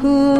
哭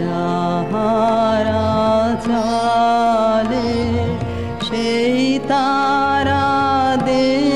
हारा जाले दे।